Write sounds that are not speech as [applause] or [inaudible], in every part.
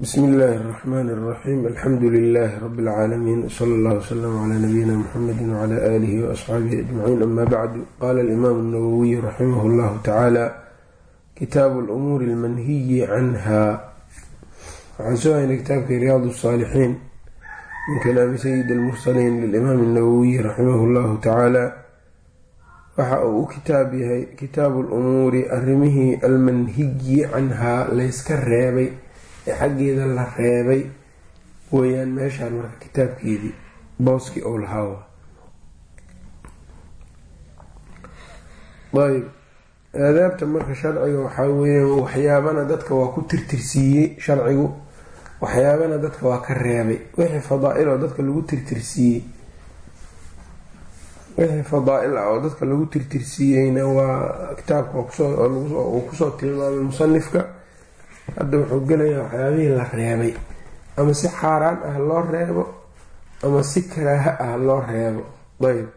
bsmi illaahi اraxmaan اraxiim alxamdu lilaahi rabi اlcaalamiin wsala allah wslm cla nabiyina mxamedi wcla aalihi waasxaabihi ajmaciin ama bacdu qaala alimaamu اnawowiy raximah llahu tacaala kitaabu lumuuri اlmanhiyi canha waxaan soo haynay kitaabkii riyaad الsaalixiin min kalaami sayid اlmursaliin lilimaam اnawowiy raximah llahu tacaala waxa uu u kitaab yahay kitaabu lumuuri arimihii almanhiyi canhaa layska reebay ee xaggeeda la reebay weyaan meeshaan marka kitaabkeedii booskii ou lahaa ayb aadaabta marka sharciga waxaa weeyaan waxyaabana dadka waa ku tirtirsiiyey sharcigu. Waxyaabana dadka waa ka reebay. Wixii fadaa-il oo dadka lagu tirtirsiiyey. Wixii fadaa-il ah oo dadka lagu tirtirsiiyeyna waa kitaabka uu ku soo tilmaamay musanifka hadda wuxuu gelayaa waxyaabihii la reebay. Ama si xaaraan ah loo reebo ama si karaaha ah loo reebo. Ayb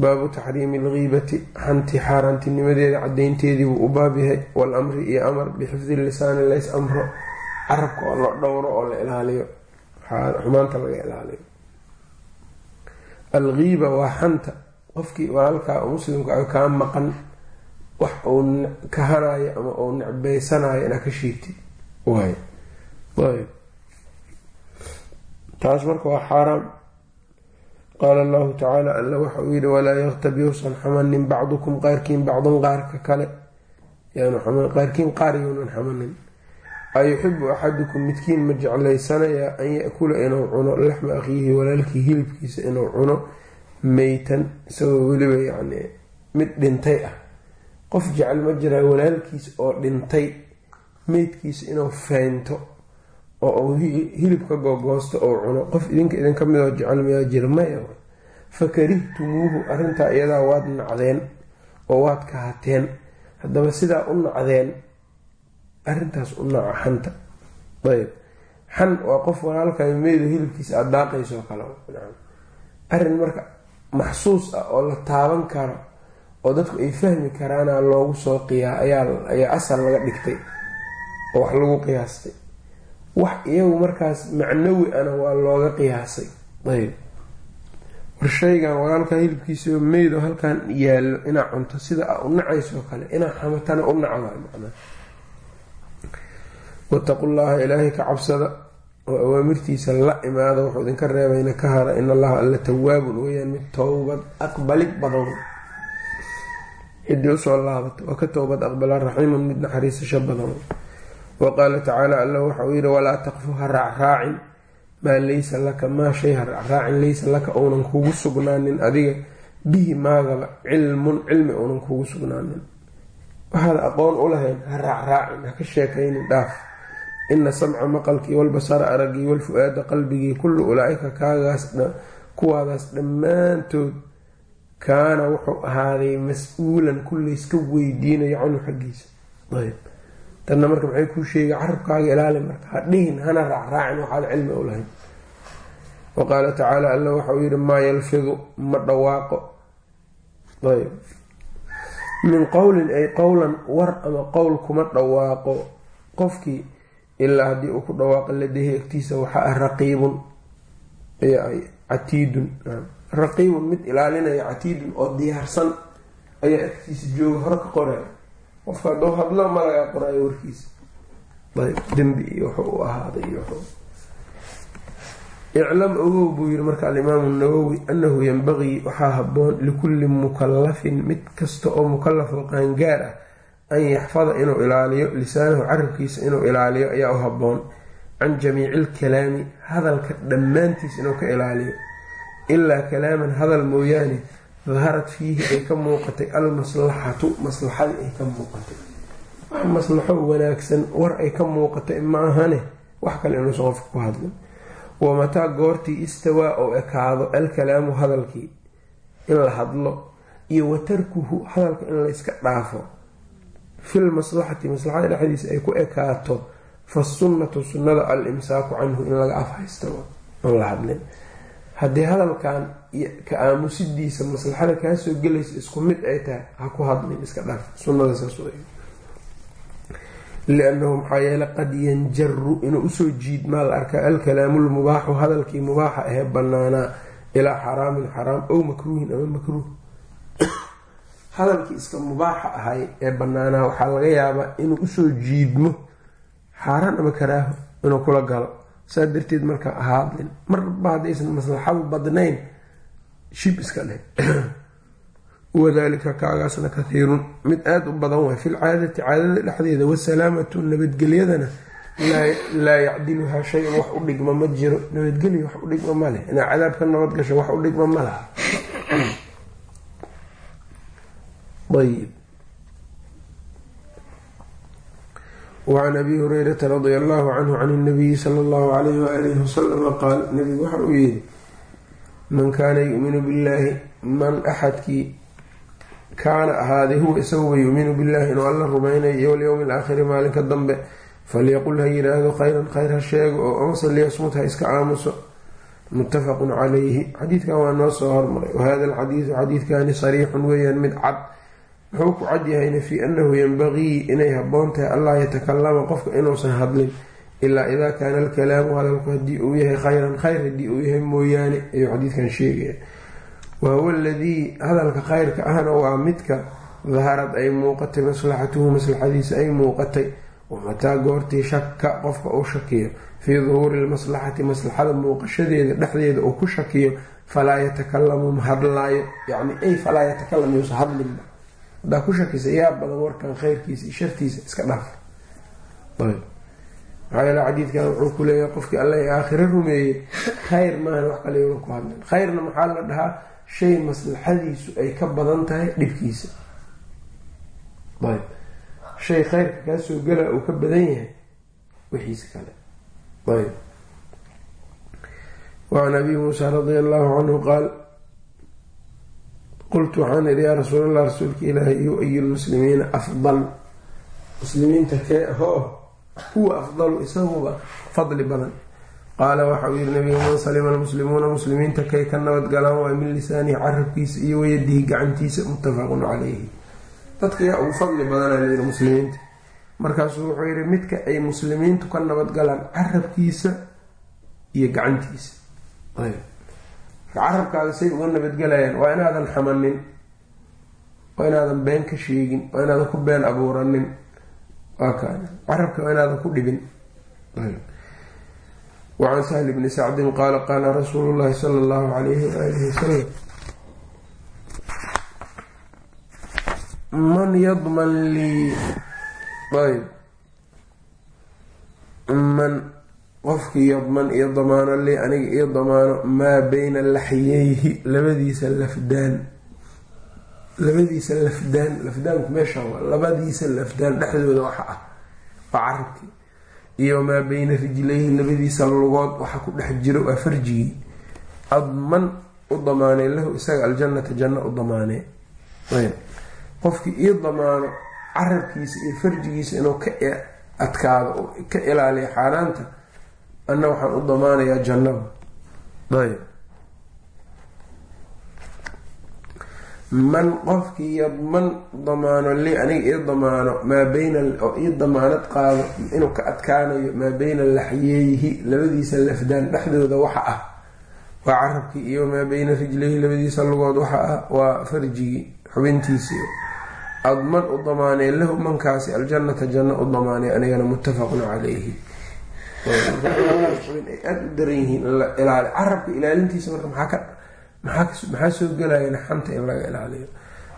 baabu taxriimi algiibati xanti xaaraantinimadeeda cadeynteedii buu u baab yahay. Walamri iyo amar bixifdi lisaani lays amro. Carabka oo la dhowro oo la ilaaliyo. Xumaanta laga ilaaliyo. Algiiba waa xanta. Qofkii walaalkaa muslimka kaa maqan wax uu kahanayo ama uu necbeysanayo inaa ka sheegtid waay ayb taas marka waa xaaraam. Qaala allahu tacaala alla waxa uu yihi walaa yaktab yuusan xamanin bacdukum qaarkiin bacdan qaarka kale. Qaarkiin qaar younan xamanin. Ayuxibu axadukum midkiin ma jeclaysanayaa an yakula inuu cuno laxma akhiihi walaalkii hilibkiisa inuu cuno meytan isagoo weliba yani mid dhintay ah qof jecel ma jiraa walaalkiis oo dhintay meydkiisa inuu feynto oo uu hilib ka googoosto ou cuno. Qof idinka idinka midoo jecel mayaa jira maya fakarihtumuuhu arrintaa iyadaa waad nacdeen oo waad kahateen haddaba sidaa u nacdeen arrintaas u naca xanta. Ayb xan waa qof walaalkayo meydo hilibkiisa aada daaqayso kale. Arrin marka maxsuus ah oo la taaban karo oo dadku ay fahmi karaana loogu soo qiyaa ayaa asal laga dhigtay oo wax lagu qiyaastay. Wax iyagu markaas macnawi ana waa looga qiyaasay. Ayb. War shaygan walaalkaa hilibkiisao meydo halkan yaallo inaa cunto sida a u nacaysoo kale inaa xamatana u nacda llaha ilaahay ka cabsada oo awaamirtiisa la imaada wuxuu idinka reebayna ka hara in allaha alla tawaabun weyaan mid towbad aqbalid badan ciddii u soo laabata waa ka towbad aqbala raxiimun mid naxariisasho badan. Wa qaala tacaala alla waxa uu yihi walaa taqfu ha raacraacin. Maa laysa laka maa shay ha raacraacin. Laysa laka uunan kugu sugnaanin adiga. Bihi maagaba cilmun cilmi uunan kugu sugnaanin. Waxaad aqoon u lahayn ha raacraacin ha ka sheekaynin dhaaf. Ina samca maqalkii walbasara araggii walfu-aada qalbigii kullu ulaa-ika kaagaas kuwaadaas dhammaantood kaana wuxuu ahaaday mas'uulan kullayska weydiinayo canhu xaggiisa. Ayb. Tanna marka maxay kuu sheegay carabkaaga ilaali marka ha dhihin hana raacraacin waxaad cilmi u lahayn wa qaala tacaala alla waxa uu yihi maa yalfidu ma dhawaaqo. Ayb. Min qowlin ay qowlan war ama qowl kuma dhawaaqo. Qofkii ilaa haddii uu ku dhawaaqo ladehi agtiisa waxaa ah raqiibun catiidun raqiibun mid ilaalinaya catiidun oo diyaarsan ayaa agtiisa jooga hore ka qoraya qofka hadduu hadlo ma laga qoraayo warkiisa. Ayb dembi iyo wuxuu u ahaaday iyo iclam ogow buu yiri marka alimaamu nawowi annahu yanbagii waxaa haboon likulli mukalafin mid kasta oo mukalaf oo qaangaar ah an yaxfada inuu ilaaliyo lisaanahu carabkiisa inuu ilaaliyo ayaa u haboon can jamiici ilkalaami hadalka dhammaantiis inuu ka ilaaliyo ilaa kalaaman hadal mooyaane daharad fiihi ay ka muuqatay almaslaxatu maslaxadii ay ka muuqatay. Wax maslaxo wanaagsan war ay ka muuqatay ma ahane? Wax kale inuusan qofka ku hadlin wamataa goortii istawaa oo ekaado alkalaamu hadalkii in la hadlo iyo watarkuhu hadalka in layska dhaafo. Fil maslaxati maslaxada dhexdiisa ay ku ekaato fasunnatu sunnada al imsaaku canhu in laga afhaysto aan la hadlin haddii hadalkan ka aamusidiisa maslaxada kaasoo gelaysa isku mid ay tahay ha ku hadlin iska dhaaf sunnada saas liannahu maxaa yeele qad yanjaru inuu u soo jiidmaa la arkaa alkalaamu lmubaaxu hadalkii mubaaxa ahee banaanaa ilaa xaraamin xaraam ow makruuhin ama makruuh. [coughs] Hadalkii iska mubaaxa ahay ee banaanaa waxaa laga yaabaa inuu u soo jiidmo xaaraan ama karaaho inuu kula galo saa darteed marka ahaadlin marba haddaysan maslaxadu badnayn shib iska dheh [clears throat] wadalika kaagaasna kathiirun. Mid aada u badan waay filcaadati caadada dhexdeeda. Wasalaamatu nabadgelyadana. Laa yacdiluhaa shay-un wax u dhigma ma jiro. Nabadgelya wax u dhigma ma leh. Inaa cadaab ka nabad gasho wax u dhigma ma laha. [clears throat] Ayb wacan abi hurayrata radia allahu canhu can nabiyi sala allahu alayh waalihi wasalama qaal nabigu waxa uu yidhi man kaana yuminu billaahi man axadkii kaana ahaaday huwa isaguba yuminu billahi inuu alla rumaynayo walyowmi alaakhiri maalinka dambe falyaqul ha yiraahdo khayran khayr ha sheego oo amse liyasmut ha iska aamuso muttafaqun calayhi xadiidkan waa noo soo hormaray wahada alxadiidu xadiidkani sariixun weeyaan mid cad wuxuu ku cad yahayna fii annahu yanbagii inay habboon tahay allaa yatakalama qofka inuusan hadlin ilaa idaa kaana alkalaamu hadalku haddii uu yahay khayran khayr haddii uu yahay mooyaane ayuu xadiidkan sheegaya wahuwa aladii hadalka khayrka ahna waa midka daharad ay muuqatay maslaxatuhu maslaxadiisa ay muuqatay wamataa goortii shaka qofka uu shakiyo. Fii duhuuri lmaslaxati maslaxada muuqashadeeda dhexdeeda uu ku shakiyo falaa yatakalamu ma hadlaayo. Yani ay falaa yatakalam yuusa hadlinba hadaa ku shakisa yaa badan warkan khayrkiisa iyo shartiisa iska dhaaf maxaa xadiidkan wuxuu ku leeyahay qofkii alla aakhiro rumeeyey khayr maahan wax kale yuna ku hadlin. Khayrna maxaa la dhahaa? Shay maslaxadiisu ay ka badan tahay dhibkiisa. Ayb. Shay khayrka kaasoo gala uu ka badan yahay wixiisa kale. Ayb. Wacan abi muusa radia allahu canhu qaal qultu waxaan idhi yaa rasuul allah rasuulka ilaahay iyo lmuslimiina afdal. Muslimiinta kee? Hoo huwa afdalu isaguba fadli badan. Qaala waxa uu yihi nabiga man salima almuslimuuna muslimiinta kay ka nabadgalaan waa min lisaanihi carabkiisa iyo wayadihi gacantiisa muttafaqun calayhi. Dadka yaa ugu fadli badana layidhi muslimiinta. Markaasuu wuxuu yihi midka ay muslimiintu ka nabadgalaan carabkiisa iyo gacantiisa carabkaada say uga nabadgelayaan waa inaadan xamanin waa inaadan been ka sheegin waa inaadan ku been abuuranin. Waa carabka waa inaadan ku dhibin. Wacan sahli bni sacdin qaala qaala rasuulu llahi sala allahu alayhi waalihi wasalam man yadman lii ayb man qofkii yadman iyo damaano lii aniga iyo damaano maa beyna laxyeyhi labadiisa lafdaan. Labadiisa lafdaan lafdaanku meesha waa labadiisa lafdaan dhexdooda waxa ah waa carabkii iyo maa beyna rijlayhi labadiisa lugood waxa ku dhex jiro waa farjigii. Adman u damaanay lahu isaga aljannata janno u damaanee. Qofkii ii damaano carabkiisa iyo farjigiisa inuu ka adkaado ka ilaaliyo xaaraanta anna waxaan u damaanayaa jannada ayb man qofkii yadman damaano li aniga ii damaano maa beyna oo ii damaanad qaado inuu ka adkaanayo maa beyna laxyeyhi labadiisa lafdaan dhexdooda waxa ah waa carabkii iyo maa beyna rijlayhi labadiisa lugood waxa ah waa farjigii xubintiisii adman u damaanay lahu mankaasi aljannata janno u damaanay anigana muttafaqun calayhi ay aada u daran yihiin ilaali carabka ilaalintiisa marka maxaa soo gelayana xanta in laga ilaaliyo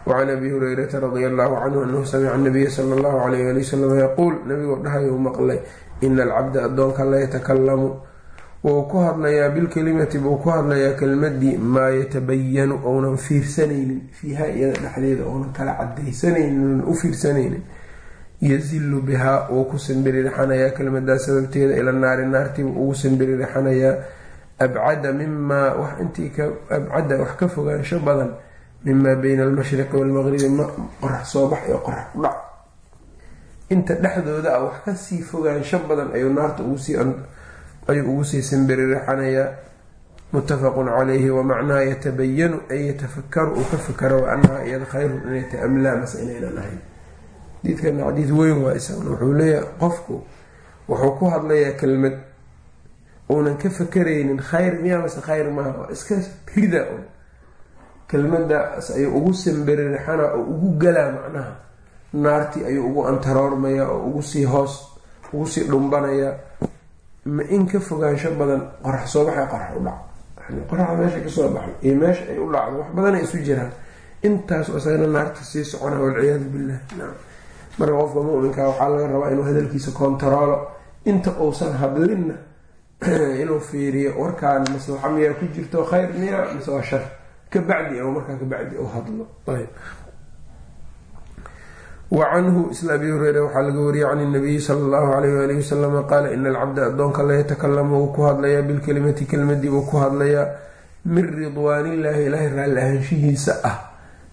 wacan abi hurayrata radia allahu canhu anahu samica nabiya sala allahu alayh ali wasalam yaquul nabigoo dhahayu maqlay ina alcabda addoonka la yatakalamu wuu ku hadlayaa bilkelimati buu ku hadlayaa kelmadii maa yatabayanu ounan fiirsanaynin fiiha iyada dhexdeeda ounan kala cadaysanaynin u fiirsanaynin yazilu bihaa wuu ku sanbiririxanayaa kelmadaa sababteeda ila naari naartiibu ugu sanbiririxanayaa abcada mimaa intii abcada wax ka fogaansho badan mimaa beyna almashriqi waalmaqribi qorax soo bax iyo qorax u dhac. Inta dhexdooda ah wax ka sii fogaansho badan ayuu naarta ayuu ugu sii sanbiririxanayaa muttafaqun calayhi wamacnaa yatabayanu ay yatafakaru uu ka fakaro wa anaha iyada khayrun inay tahay amlaa mase inaynan ahayn xadiidkana xadiid weyn waa isaguna wuxuu leeyahay qofku wuxuu ku hadlayaa kelmad. Uunan ka fakaraynin khayr miyaa mase khayr maaha? Waa iska rida un kelmadaas ayuu ugu samberirixana oo ugu galaa macnaha. Naartii ayuu ugu antaroormaya oo ugu sii hoos ugu sii dhumbanaya. Ma in ka fogaansho badan qorax soo baxay qorax u dhac. Yani qoraxda meesha ka soo baxay iyo meesha ay u dhacdo wax badana isu jiraan. Intaas isagana naarta sii socona walciyaadu billah marka qofka muminka waxaa laga rabaa inuu hadalkiisa kontaroolo inta uusan hadlinna [clears throat] inuu fiiriyo warkaan maslaxa miyaa ku jirto khayr miya mise waa shar. Kabacdi ama markaa kabacdi u hadlo. Wa canhu isla abi hureyre waxaa laga wariyay can nabiyi sala allahu alayh waalihi wasalama qaala ina alcabda addoonka la yatakalamu wuu ku hadlayaa bilkelimati kelmadii buu ku hadlayaa min ridwaanillaahi ilaahay raalli ahaanshihiisa ah.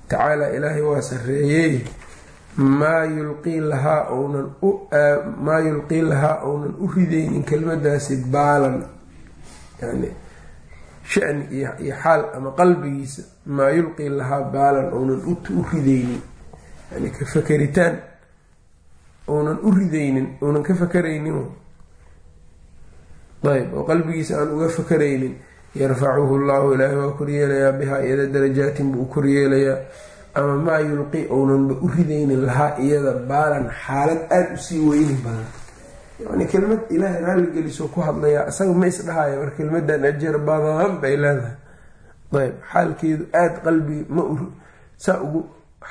Tacaala ilaahay waa sareeyey maa yulqii lahaa ounan yulqii lahaa ounan u ridaynin kelmadaasi baalan. Yani shani iyo xaal ama qalbigiisa maa yulqii lahaa baalan ounan u ridaynin. Yani ka fakeritaan ounan u ridaynin ounan ka fakaraynin. Ayb oo qalbigiisa aan uga fakaraynin. Yarfacuhu llahu ilaahay waa koryeelayaa bihaa iyada darajaatin buu koryeelayaa ama maa yulqi ownanba u ridaynin lahaa iyada baalan xaalad aada u sii weyni badan. Yani kelmad ilaahay raalligeliso ku hadlayaa isaga ma isdhahaya mar kelmadan ajar badan bay leedahay. Ayb xaalkeedu aada qalbigi ma saa ugu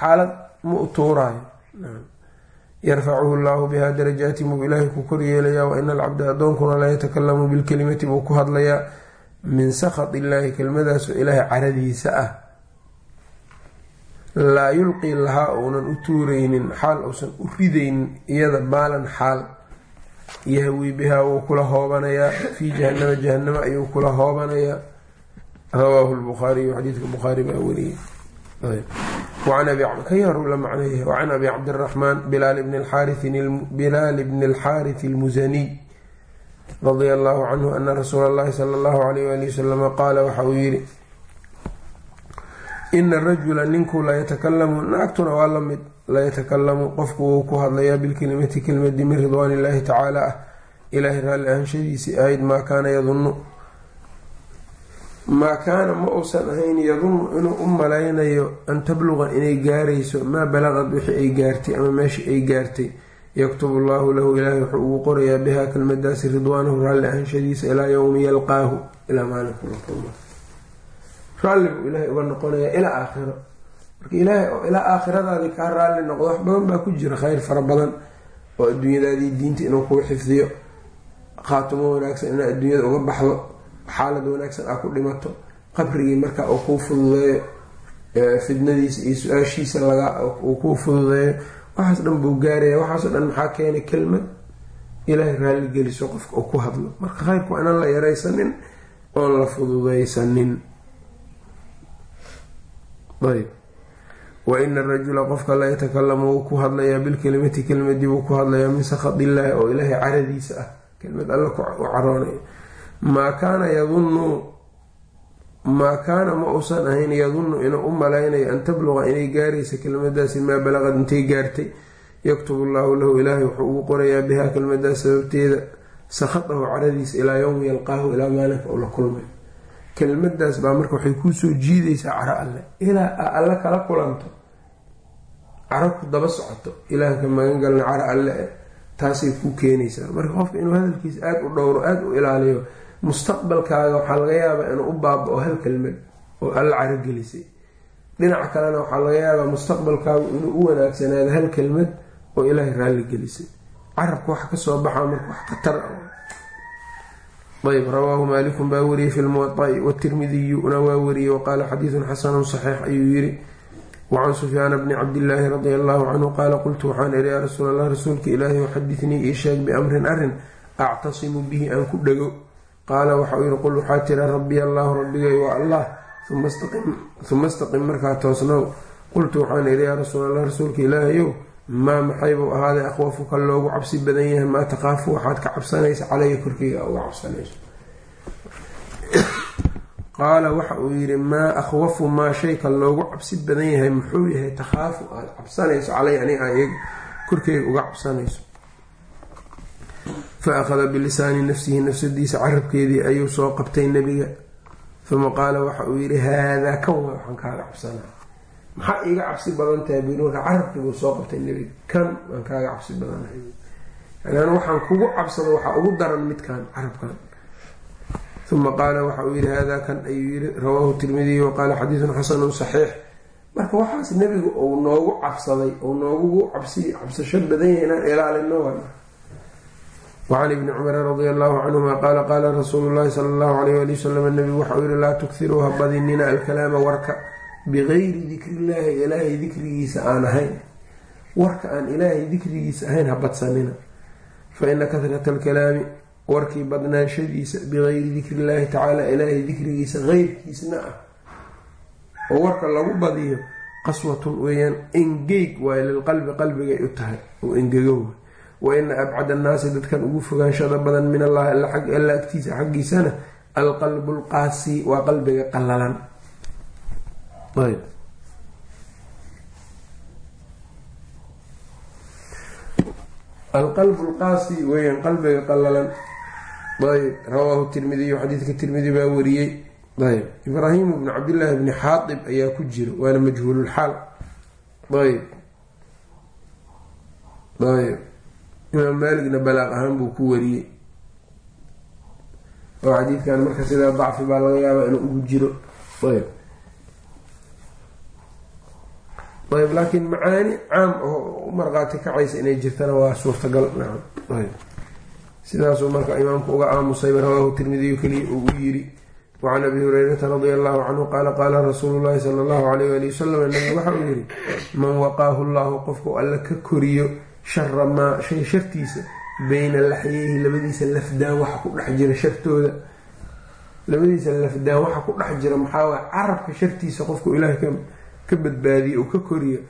xaalad ma u tuuraayo. Yarfacuhu llahu biha darajaatin buu ilaahay ku koryeelayaa wa ina alcabda addoonkuna la yatakalamu bilkelimati buu ku hadlayaa. Min sakhat illaahi kelmadaasoo ilaahay caradiisa ah laa yulqii lahaa uunan u tuuraynin xaal uusan u ridaynin iyada baalan xaal. Yahwii bihaa wuu kula hoobanayaa fii jahanama jahanama ayuu kula hoobanayaa. Rawaahu lbukhaariyu xadiidka bukhaari baa wariyey. Kan yaru la macneeyahay wacan abi cabdiraxmaan bilaal bni alxaarithi almusaniy radia allahu canhu ana rasuula allahi sala allahu alayh wali wasalama qaala waxa uu yidhi ina rajula ninku layatakalamu naagtuna waa la mid layatakalamu qofku wuu ku hadlayaa bilkelimati kelmadi min ridwaan illahi tacaala ah. Ilaahay raalli ahanshadiisii ahayd maa kaana yadunnu. Maa kaana ma uusan ahayn yadunnu inuu u malaynayo an tabluqa inay gaarayso maa balaqad wixii ay gaartay ama meeshii ay gaartay. Yaktubu allahu lahu ilaahay wuxuu ugu qorayaa bihaa kelmadaasi ridwaanahu raalli ahanshadiisa ilaa yowmi yalqaahu. Ilaa kulma raalli buu ilaahay uga noqonayaa ilaa aakhiro. Marka ilaahay oo ilaa aakhiradaadii kaa raalli noqdo wax badan baa ku jira khayr fara badan oo adduunyadaadii diinta inuu kuu xifdiyo. Khaatumo wanaagsan inaad adduunyada uga baxdo xaalad wanaagsan aa ku dhimato qabrigii marka uu kuu fududeeyo fidnadiisa iyo su'aashiisa uu kuu fududeeyo. Waxaas dhan buu gaaraya waxaasoo dhan maxaa keenay kelmad ilaahay raalli geliso qofka uu ku hadlo. Marka khayrku waa inaan la yaraysanin oon la fududeysanin ayb. Wa ina arajula qofka la yatakalamu wuu ku hadlayaa bilkelimati kelmadii wuu ku hadlayaa min sakhat illaahi oo ilaahay caradiisa ah. Kelmad alla u caroonayo maa kaana yadunnu maa kaana ma uusan ahayn yadunnu inuu u malaynayo an tabluqa inay gaaraysa kelmadaasi maa balaqad intay gaartay. Yaktubu allaahu lahu ilaahay wuxuu ugu qorayaa bihaa kelmadaas sababteeda. Sakhatahu caradiisa ilaa yowmi yalqaahu ilaa maalinka uu la kulmay kelmadaas baa marka waxay kuusoo jiidaysaa caro alle. Ilaa aa alle kala kulanto caro ku daba socoto ilaahka magangalna caro alle taasay ku keenaysaa. Marka qofka inuu hadalkiisa aada u dhowro aada u ilaaliyo mustaqbalkaaga waxaa laga yaabaa inuu u baaba-o hal kelmad oo alla carogelisay dhinaca kalena waxaa laga yaabaa mustaqbalkaagu inuu u wanaagsanaado hal kelmad oo ilaahay raalli gelisay. Carabka wax ka soo baxaa marka wax khatar ah ayb rawaahu maalikun baa wariyey fi lmuwaai watirmidiyuna waa wariyey waqaala xadiidun xasanun saxiix ayuu yiri wacan sufyaana bni cabdillaahi radia allahu canhu qaala qultu waxaan ihi yaa rasuul allah rasuulka ilaahi xadithnii ii sheeg biamrin arrin actasimu bihi aan ku dhego qaala waxauu yihi qul waxaa tira rabbiy allahu rabbigay waa allah uma istaqim markaa toosnow qultu waxaan idhi yaa rasuul allah rasuulka ilaahayow maa maxaybuu ahaaday akhwafuka loogu cabsi badan yahay maa taqaafu waxaad ka cabsanaysa calaya korkeyga uga cabsanayso qaala waxa uu yidhi maa akhwafu maa shayka loogu cabsi badan yahay muxuu yahay takhaafu aada cabsanayso calay aniga iyaga korkeyga uga cabsanayso. Fa akhada bilisaani nafsihi nafsadiisa carabkeedii ayuu soo qabtay nebiga. Uma qaala waxa uu yidhi haadaa kan waa waxaan kaaga cabsanaa maxaa iiga cabsi badan tahay buu marka carabkii buu soo qabtay nebiga kan waan kaaga cabsi badanahay yani waxaan kugu cabsado waxaa ugu daran midkan carabkan uma qaala waxa uu yihi hada kan ayuu yiri rawaahu tirmidiy waqaala xadiidun xasanun saxiix. Marka waxaas nebigu uu noogu cabsaday uu noogu cabsasho badan yahay inaan ilaalino wacan ibni cumara radi allahu canhuma qaala qaala rasuulu llahi sala allahu alayh ali wasalam nabigu waxauu yihi laa badinina alkalaama warka bigayri dikriillaahi ilaahay dikrigiisa aan ahayn warka aan ilaahay dikrigiisa ahayn ha badsanina fa ina kahrata alkalaami warkii badnaanshadiisa bigayri dikriillaahi tacaala ilaahay dikrigiisa qeyrkiisna ah oo warka lagu badiyo qaswatun weeyaan engeyg waayo lilqalbi qalbigay u tahay oo engego wa ina abcad annaasi dadkan ugu fogaanshada badan min allahi alla agtiisa xaggiisana alqalbu lqaasi waa qalbiga qalalan alqalbu lqaasi weeyaan qalbiga qalalan ayb rawaahu tirmidiyu xadiidka tirmidi baa wariyey. Ayb ibraahim bnu cabdillaahi bni xaaib ayaa ku jiro waana majhuululxaal ayb ayb imaam maaligna balaaq ahaan buu ku wariyey. Oo xadiidkan marka sidaa dacfi baa laga yaabaa inuu ugu jiro. Ayb ayb laakiin macaani caam oo u kacaysa inay jirtana waa suurtagal. Sidaasuu marka imaamku uga aamusayba rawaahu tirmidiyu keliya uu u yiri wacan abi hurayrata radia allahu canhu qaala qaala rasuulu llahi sala allahu alayh ali wasalam nabi waxa uu yihi man waqaahu llahu qofku alla ka koriyo shara maa shay shartiisa bayna laxyeyhi labadiisa lafdaan waxa ku dhex jira shartooda. Labadiisa lafdaan waxa ku dhex jira maxaa waay carabka shartiisa qofku ilaahay ka badbaadiye uu ka koriyo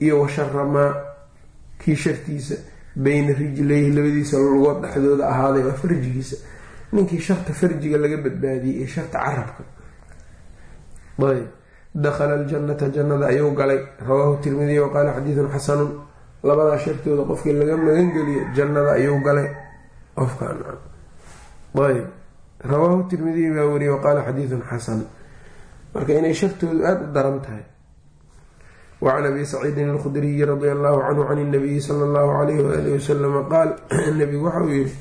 iyo wa shara maa kii shartiisa bayna rijlayhi labadiisa lugood dhexdooda ahaaday waa farjigiisa. Ninkii sharta farjiga laga badbaadiyey iyo sharta carabka. Ayb. Dakhala aljanata jannada ayuu galay. Rawaahu tirmidiy wa qaala xadiidun xasanun. Labadaa shartooda qofkii laga magangeliyo jannada ayuu galay. Qofkan ayb. Rawaahu tirmidiy baa weriye wa qaala xadiidun xasan. Marka inay shartoodu aada u daran tahay wacan abi saciidin alkhudriyi radia allahu canhu can inabiyi sala allahu alayh waalihi wasalama qaal nabigu waxa uu yihi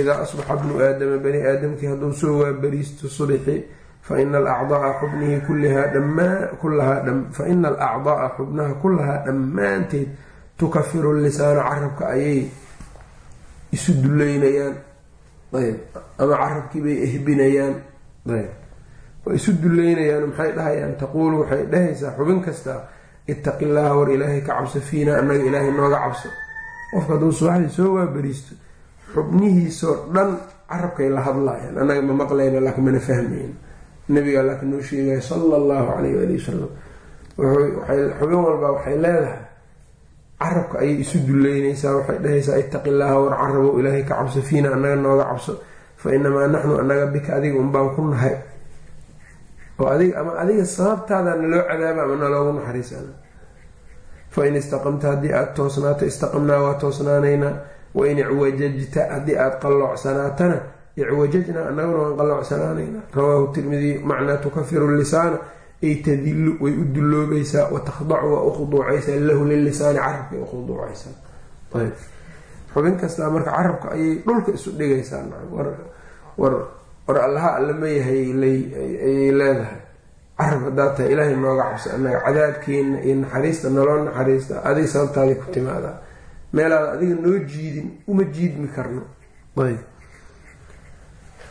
idaa asbaxa bnu aadama bani aadamkii hadduu soo waabariisto subxi faina alacdaaa xubnihi kullahaa alacdaaa xubnaha kullahaa dhammaanteed tukafiru lisaana carabka ayay isu duleynayaan ama carabkiibay ehbinayaan waa isu duleynayaan maxay dhahayaan taquulu waxay dhahaysaa xubin kastaa itaqi llaaha war ilaahay ka cabso fiina annaga ilaahay nooga cabso. Qofka hadduu subaxdii soo waabariisto xubnihiisoo dhan carabkay la hadlaayaan annaga ma maqlayna laakiin mana fahmayn nabigaa laakiin noo sheegaya sala allahu calayh waali wasalam xubin walbaa waxay leedahay carabka ayay isu duleynaysaa waxay dhahaysaa itaqi llaaha war carabow ilaahay ka cabso fiina annaga nooga cabso. Fa inamaa naxnu annaga bika adiga unbaan ku nahay oo adiga ama adiga sababtaada naloo cadaaba ama naloogu naxariisana fa in istaqamta haddii aada toosnaato istaqamnaa waa toosnaanaynaa wain icwajajta haddii aada qalloocsanaatana icwajajnaa annaguna waan qalloocsanaanaynaa rawaahu tirmidiy macnaa tukafiru lisaana ay tadilu way u dulloobaysaa watakdacu waa u khuduucaysaa lahu lilisaani carabkay u khuduucaysaa. Ayb. Xubin kastaa marka carabka ayay dhulka isu dhigaysaa war war allaha alla ma yahay ayay leedahay. Carab haddaad tahay ilaahay nooga cabso annaga cadaabkeena iyo naxariista naloo naxariista adig sababtaada ku timaadaa. Meelaada adiga noo jiidin uma jiidmi karno.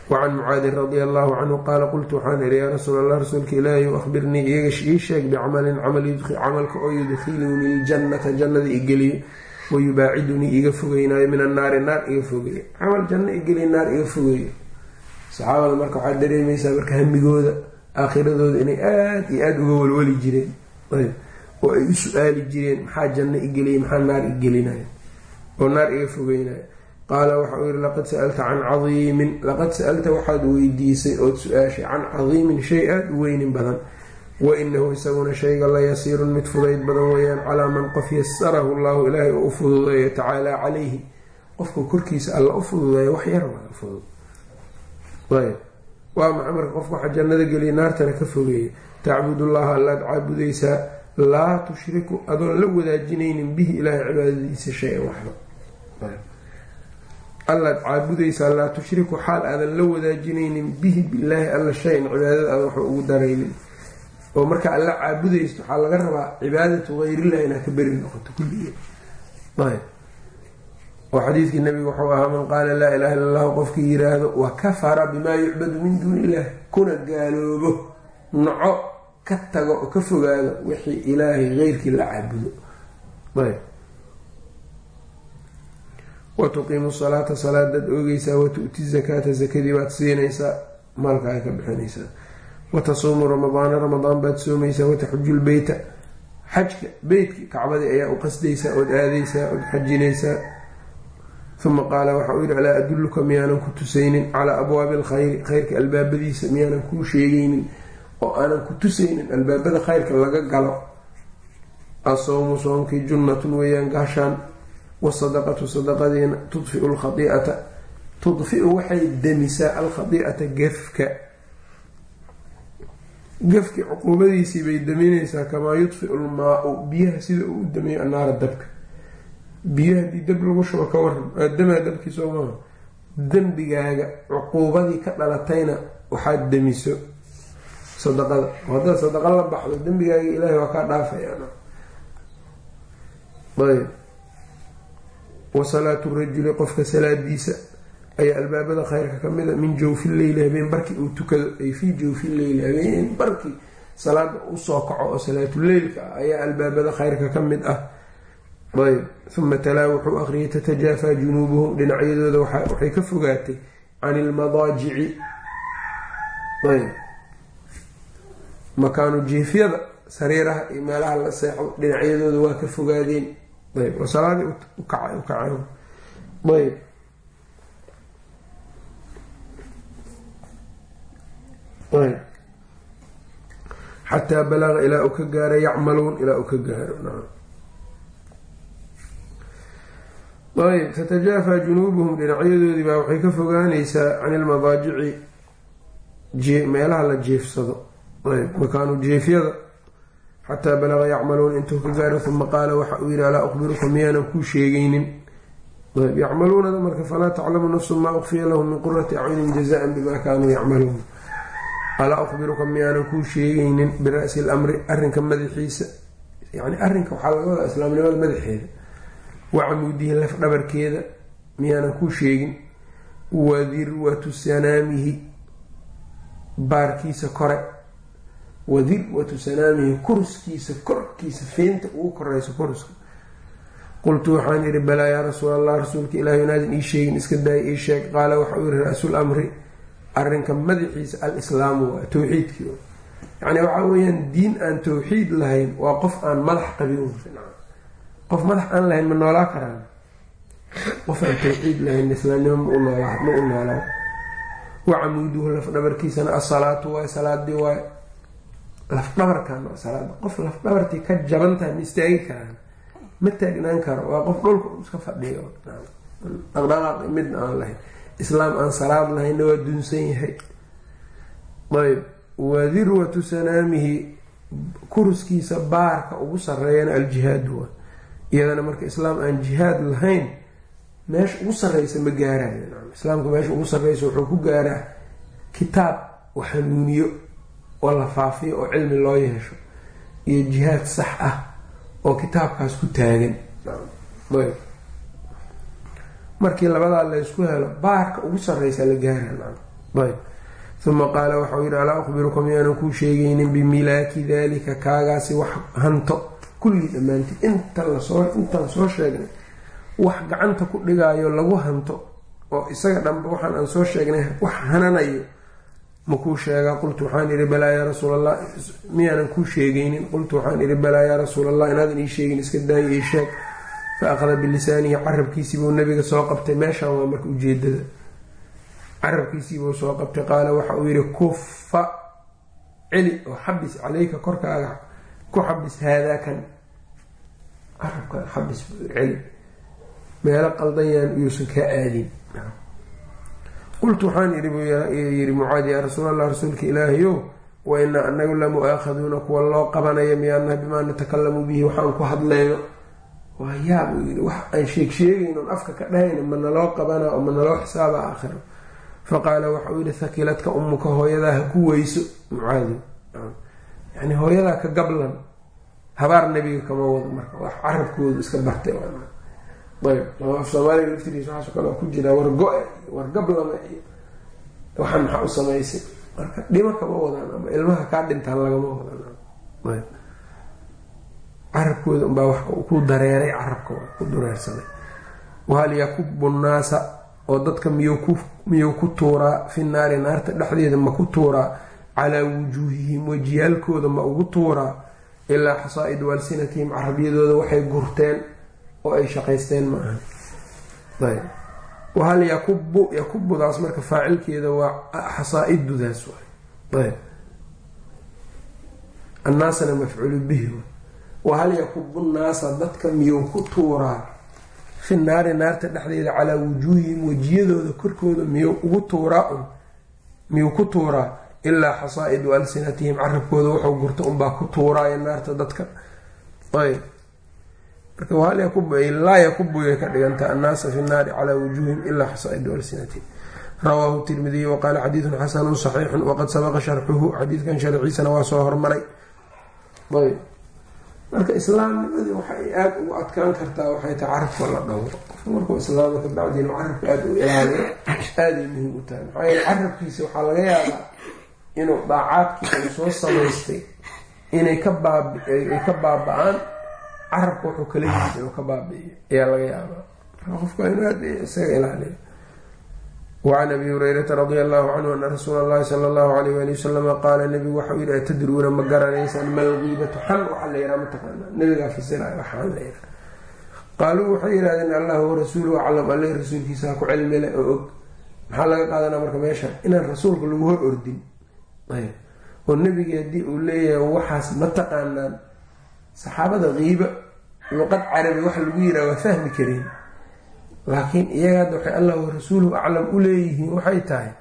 Wacan mucaadin radia allahu canhu qaala qultu waxaan ihi yaa rasuul allah rasuulka ilaahi ahbirnii iyaga ii sheeg bicamalin camalka oo yudkhiluunii ljannata jannada igeliyo wayubaacidunii iga fogeynaayo min annaari naar iga fogeeyo. Camal janno igeliy naar iga fogeeyo saxaabada marka waxaad dareemaysaa marka hamigooda aakhiradooda inay aada iyo aada uga walwali jireen. Oo ay u su'aali jireen maxaa janno igeliya maxaa naar igelinaya oo naar iga fogeynaya qaala waxa uu yihi laqad sa-alta can cadiimin. Laqad sa-alta waxaad weydiisay ood su'aashay can cadiimin shay aada u weynin badan. Wainahu isaguna shayga la yasiirun mid fudayd badan weeyaan calaa man qof yasarahu llahu ilaahay oo u fududeeyo tacaalaa calayhi. Qofka korkiisa alla u fududeeya wax yar fudud ayb waa maxay marka qofka waxa jannada geliya naartana ka fogeeya tacbudullaha allaad caabudaysaa. Laa tushriku adoon la wadaajinaynin bihi ilaahay cibaadadiisa shay-an waxba. Allaad caabudaysaa laa tushriku xaal aadan la wadaajinaynin bihi bilaahi alla shay-an cibaadada aada waxba ugu daraynin. Oo marka alla caabudaysto waxaa laga rabaa cibaadatu hayrillahi inaad ka beri noqoto kulligeed oo xadiidkii nabiga wuxuu ahaa man qaala laa ilaha illa allahu qofkii yiraahdo wa kafara bimaa yucbadu min duuni illah. Kuna gaaloobo noco ka tago oo ka fogaado wixii ilaahay heyrkii la caabudo. Wa tuqiimu salaata salaadaad oogeysaa wa tu'ti zakaata zakadii baad siinaysaa maalka ay ka bixinaysaa. Watasuumu ramadaana ramadaan baad soomaysaa wataxuju lbeyta xajka beytka kacbadii ayaa u qasdaysaa ood aadaysaa ood xajinaysaa uma qaala waxa uu yidhi alaa adulluka miyaanan ku tusaynin calaa abwaabi alkhayri khayrka albaabadiisa miyaanan kuu sheegaynin oo aanan ku tusaynin albaabada khayrka laga galo. asowmu soomkii junnatun weeyaan gaashaan wasadaqatu sadaqadiina tudfiu lkhadiicata tudfiu waxay damisaa alkhadiicata gefka. Gefki cuquubadiisii bay daminaysaa kamaa yudfiu lmaa-u biyaha sida uu u damiyo annaara dabka biyo haddii dab lagu shubo ka waran aadamaa dabkii soo maaha dembigaaga cuquubadii ka dhalatayna waxaad damiso. Sadaqada haddaad sadaqa la baxdo dembigaaga ilaahay waa kaa dhaafayaan. Ayb wa salaatu rajuli qofka salaadiisa ayaa albaabada khayrka ka mida min jawfi leyli habeen barkii uu tukado ay fii jawfi leyli habeen barkii salaada u soo kaco oo salaatuleylka ah ayaa albaabada khayrka ka mid ah ayb uma talaa wuxuu aqriyay tatajaafaa junuubuhum. Dhinacyadooda waxay ka fogaatay can ilmadaajici ayb makaanu jiifyada sariiraha iyo meelaha la seexdo dhinacyadooda waa ka fogaadeen. Ayb oo salaadii u kaceen ayb xataa balaqa ilaa uu ka gaaro yacmaluun ilaa uu ka gaaro ayb tatajaafaa junuubuhum dhinacyadoodii baa waxay ka fogaanaysaa can ilmadaajici meelaha la jiifsado ayb makaanu jiifyada xataa balaqa yacmaluun intuu ka gaaro uma qaala waxa uu yihi alaa ukhbiruka miyaanan kuu sheegaynin? Yacmaluunada marka falaa taclamu nafsu maa ukfiya lahum min qurati acyunin jazaan bima kaanuu yacmaluun. Alaa ukhbiruka miyaanan kuu sheegaynin bira'si lamri arrinka madaxiisa. Yani arrinka waxaa laga wadaa islaamnimada madaxeeda wacamuudihi laf dhabarkeeda miyaanan kuu sheegin wadirwatu sanaamihi baarkiisa kore. Wadirwatu sanaamihi kurskiisa korkiisa feynta ugu koreyso kurska qultu waxaan yihi balaa yaa rasuul allah rasuulka ilaah inaadan ii sheegin iska daaya ii sheeg. Qaala waxauu yihi ra-sul amri arrinka madaxiisa alislaamu waa towxiidkii yacni waxaa weeyaan diin aan towxiid lahayn waa qof aan madax qabin qof madax aan lahayn ma noolaa karaan? Qof aan towxiid lahayn islaamnimo ma u noolaa ma u noolaa. Wacamuuduhu lafdhabarkiisana asalaatu waay salaadii waay. Lafdhabarkan waa salaada qof lafdhabartii ka jaban tahay ma istaagi karaan. Ma taagnaan karo waa qof dhulka iska fadhiyo. Dhaqdhaqaaqi midna aan lahayn. Islaam aan salaad lahaynna waa dunsan yahay. Ayb wa dirwatu sanaamihi kuruskiisa baarka ugu sareeyana aljihaadu waa iyadana marka islaam aan jihaad lahayn meesha ugu sareysa ma gaarayo islaamka meesha ugu sareysa wuxuu ku gaaraa kitaab u xanuuniyo oo la faafiyo oo cilmi loo yeesho iyo jihaad sax ah oo kitaabkaas ku taagan. Markii labadaa laysku helo baarka ugu sareysa la gaara ayb uma qaala waxau yihi alaa ukhbiruka miyaanan kuu sheegaynin bimilaaki dalika kaagaasi wax hanto kulli dhammaanti inta la soo intaan soo sheegnay wax gacanta ku dhigaayo lagu hanto oo isaga dhanba waxaan aan soo sheegnay wax hananayo ma kuu sheegaa? Qultu waxaan ihi balaa yaa rasuul allah miyaanan kuu sheegaynin? Qultu waxaan ihi balaa yaa rasuul allah inaadan ii sheegin iska daayo ii sheeg. Fa aqada bilisaanihi carabkiisiibuu nabiga soo qabtay. Meeshaan waa marka ujeedada carabkiisiibuu soo qabtay. Qaala waxa uu yihi kufa celi oo xabis caleyka korkaaga ku xabis haadaakan carabka xabis celi meelo qaldanyaan yuusan kaa aadin. Qultu waxaan yii mucaadi yaa rasuul allah rasuulka ilaahayow wa inaa anagu la mu'aakhaduuna kuwa loo qabanaya miyaanaha bimaa natakalamu bihi waxaan ku hadlayno waa yaab uu yii wax aan sheeg sheegayno on afka ka dhahayna ma naloo qabana oo ma naloo xisaaba aakhiro. Faqaala waxa uu yihi hakiladka umuka hooyadaa ha ku weyso. Mucaadi yani hooyadaa ka gablan habaar nebiga kama wado marka wax carabkoodu iska bartay ayb af soomaaliga waxaaso kale ku jiraa war go-e war gablama iyo waxaan maxaa u samaysay. Marka dhimo kama wadaan ama ilmaha kaa dhintaan lagama wadan carabkooda unbaa wax ku dareeray carabka ku dureersaday wahal yakubu nnaasa oo dadka miyuu ku tuuraa fi naari naarta dhexdeeda ma ku tuuraa calaa wujuuhihim wejiyaalkooda ma ugu tuuraa ilaa xasaa-idu alsinatihim carabyadooda waxay gurteen oo ay shaqaysteen ma ahan wahal yakubu yakubudaas marka faacilkeeda waa xasaa-idudaas ayb. Annaasana mafcuulu bihi wahal yakubu nnaasa dadka miyuu ku tuuraa? Fi naari naarta dhexdeeda calaa wujuuhihim wejiyadooda korkooda miyuu ugu tuuraa? Miyuu ku tuuraa ilaa xasaa-idu alsinatihim carabkooda wuxuu gurta unbaa ku tuuraaya naarta dadka. Ayb. Marka laa yakubu yay ka dhiganta annaasa fi nnaari calaa wujuuhihim ilaa xasaa-idu alsinatihim. Rawaahu tirmidiy waqaala xadiidun xasanun saxiixun waqad sabaqa sharxuhu xadiidkan sharciisana waa soo hormaray. Ayb. Marka islaamnimadii waxay aada ugu adkaan kartaa waxay tahay carabka la dhowro. Qofka markuu islaamo kabacdi inuu carabka aada u ilaaliyo aaday muhiim u tahay. Maxaa yeele carabkiisa waxaa laga yaabaa inuu daacaadkii uu soo samaystay inay ka baabiay ka baaba-aan carabka wuxuu kala yimid inuu ka baabi'iyo. Ayaa laga yaabaa. Qofka inuu aada isaga ilaaliyo. Wacan abi hurayrata radia allahu canhu ana rasuula allahi sala allahu alayh wali wasalama qaala nabigu waxau yihi atadruuna ma garanaysaan malgiibatu xan waxaa la yihaha mataqaanaa nabigaa fasiraya waxaan la yihaha qaaluu waxay yidhahdeen allahu warasuuluhu aclam. Alle rasuulkiisa ha ku cilmile oo og. Maxaa laga qaadanaa marka meesha? Inaan rasuulka lagu hor ordin oo nebigii haddii uu leeyahay waxaas ma taqaanaan saxaabada qiibo luqad carabi waxa lagu yiraha waa fahmi kareen laakiin iyaga hadda waxay allah warasuuluhu aclam u leeyihiin waxay tahay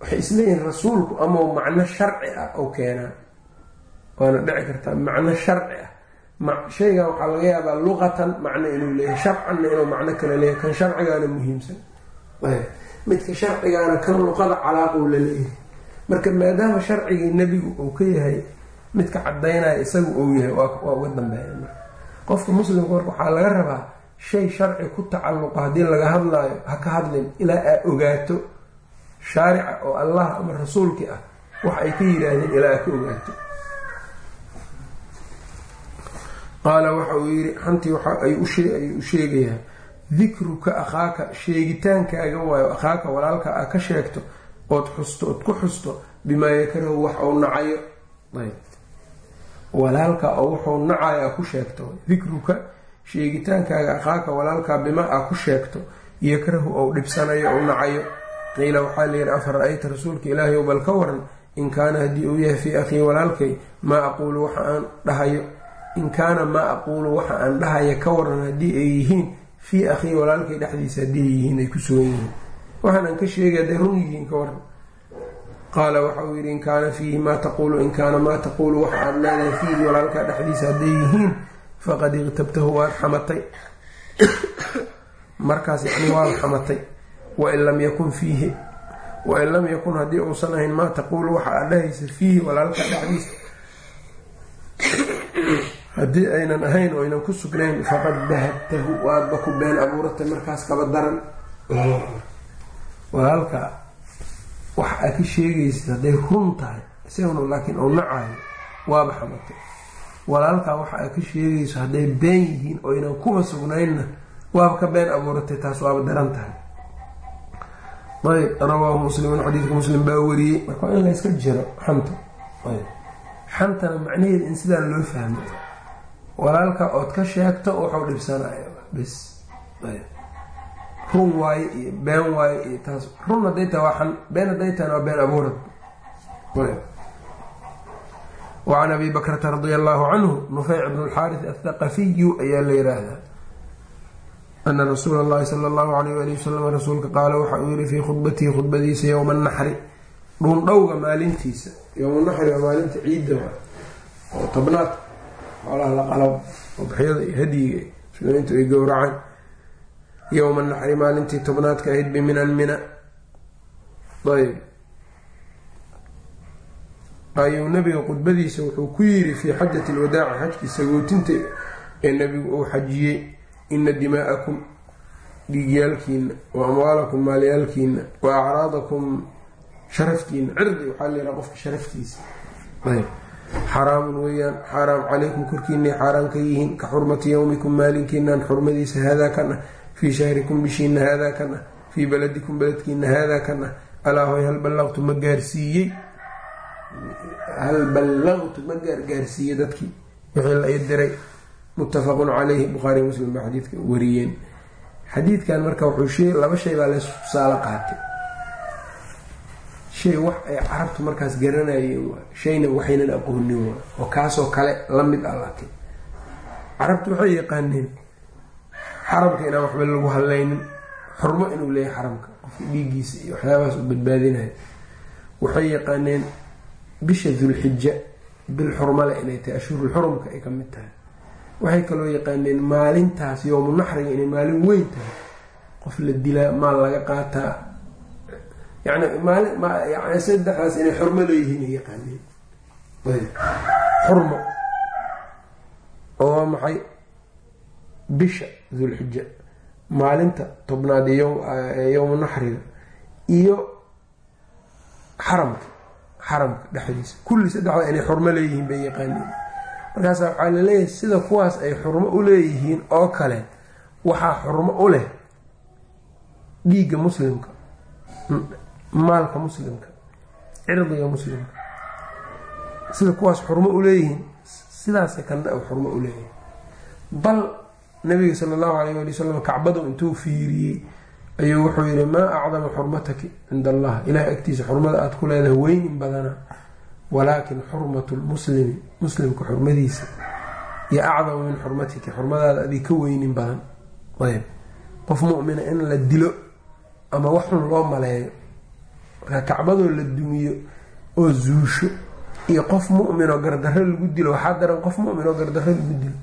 waxay isleeyihiin rasuulku ama macno sharci ah oo keenaa waana dhici kartaa macno sharci ah. Shaygan waxaa laga yaabaa luqatan macno inuu leeyahay sharcanna inuu macno kale leeyahay kan sharcigaana muhiimsan. Midka sharcigaana kan luqada calaaqou la leeyahay marka maadaama sharcigii nebigu uu ka yahay midka cadaynaya isagu uu yahay waa uga dambeeya qofka muslimka marka waxaa laga rabaa shay sharci ku tacalluqa haddii laga hadlaayo ha ka hadlin ilaa aad ogaato shaarica oo allah ama rasuulkii ah wax ay ka yidhaahdeen ilaa aad ka ogaato. Qaala waxa uu yidhi xantii waxa ay u sheegayaa dikruka akhaaka sheegitaankaaga waayo akhaaka walaalka a ka sheegto ood xusto ood ku xusto bimaa yakrahu wax uu nacayo. Walaalka oo wuxuu nacayo a ku sheegto. Dikruka sheegitaankaaga akhaaka walaalkaa bima a ku sheegto. Yakrahu ou dhibsanayo ou nacayo. Qiila waxaa layihi afar ra'ayta rasuulka ilaahay bal ka waran? In kaana haddii uu yahay fii akhii walaalkay maa aquulu waxa aan dhahayo. In kaana maa aquulu waxa aan dhahaya ka waran haddii ay yihiin fii akhii walaalkay dhexdiisa haddii ay yihiin ay ku sugan yihiin waxaanaan ka sheegay hadday run yihiin ka waran qaala waxa uu yidhi in kaana fiihi maa taquulu in kaana maa taquulu waxa aad leedahay fiihi walaalkaa dhexdiisa hadday yihiin faqad iqtabtahu waad xamatay. [coughs] Markaas yani waad xamatay. Wain lam yakun fiihi wain lam yakun haddii uusan ahayn maa taquulu waxa aad dhahaysa fiihi walaalkaa dhexdiisa. [coughs] Haddii aynan ahayn oo aynan ku sugnayn faqad bahadtahu waadba ku been abuuratay markaas kaba daran walaalkaa waxa aad ka sheegaysid hadday run tahay isaguna laakiin ou nacayo waaba xamatay. Walaalkaa waxa aad ka sheegayso hadday been yihiin oo aynan kuba sugnaynna waaba ka been abuuratay taas waaba daran tahay. Ayb rawaahu muslimun xadiidka muslim baa wariyey. Marka waa in layska jiro xanta. Ayb xantana macnaheeda in sidaa loo fahmo walaalka ood ka sheegto waxuu dhibsanayo bis ayb run waaye iyo been waaye iyo taas. Run hadday tahay waa xan been tahayna waa been abuurad wacan abi bakrata radia allahu canhu nufeyc bnu lxaaris athaqafiyu ayaa la yiraahdaa. Ana rasuula allahi sala allahu alayh ali wasalam rasuulka qaala waxa uu yihi fii khudbatihi khudbadiisa yowma naxri dhuundhowga maalintiisa yowmanaxri waa maalinta ciidda oo tobnaad xoolaha la qalo udxiyada iyo hadyiga muslimiintu ay gowracaan yowma naxri maalintii tobnaadka ahayd biminan mina ayb ayuu nabiga khudbadiisa wuxuu ku yiri fii xajati lwadaaci xajkii sagootinta ee nabigu uu xajiyey ina dimaa'akum dhiigyaalkiina wa amwaalakum maalyaalkiina wa acraadakum sharaftiina cirdi waxaa la yidhaha qofka sharaftiisa ayb xaraamun weeyaan xaaraam calaykum korkiinay xaaraan ka yihiin ka xurmati yowmikum maalinkiinaan xurmadiisa haadaa kan fii shahrikum bishiina haadaa kan ah fii baladikum beledkiina haadaa kan ah alaa hoy hal ballaqtu ma gaarsiiyey? Hal ballaqtu ma gaargaarsiiyey dadkii? Wixii la diray. Muttafaqun caleyhi bukhaari muslim baa xadiidka wariyeen. Xadiidkan marka wuxuu laba shay baa lays tusaalo qaatay. Shay wax ay carabtu markaas garanayeen shayna waxaynan aqoonin oo kaasoo kale la mid ah laakiin carabtu waxay yaqaaneen xaramka inaan waxba lagu hadlaynin xurmo inuu leeyahay xaramka. Qofka dhiiggiisa iyo waxyaabahaas u badbaadinayo. Waxay yaqaaneen bisha dulxija bil xurmale inay tahay ashhurulxurumka ay ka mid tahay. Waxay kaloo yaqaaneen maalintaas yowmu naxriga inay maalin weyn tahay. Qof la dilaa maal laga qaataa. Yani maaliyani saddexdaas inay xurmo leeyihiin ay yaqaaneen. Xurmo. Oo waa maxay bisha dulxija maalinta tobnaad ee naxriga iyo xaramka xaramka dhexdiisa. Kulli saddexda inay xurmo leeyihiin bay yaqaaneen markaasa waxaa la leeyahay sida kuwaas ay xurmo u leeyihiin oo kale waxaa xurmo u leh dhiigga muslimka maalka muslimka cirdiga muslimka. Sida kuwaas xurmo u leeyihiin sidaasa kana u xurmo u leeyihiin. Bal nabiga sala allahu alayh ali wasalam kacbadu intuu fiiriyey ayuu wuxuu yihi maa acdama xurmataki cinda allah ilahay agtiisa xurmada aada ku leedahay weynin badana walaakin xurmatu lmuslimi muslimka xurmadiisa iyo acdamu min xurmatiki xurmadaada adig ka weynin badan. Ayb qof mumina in la dilo ama waxun loo maleeyo marka kacbadoo la dumiyo oo zuusho iyo qof muminoo gardarro lagu dilo waxaa daran qof mumin oo gardarro lagu dilo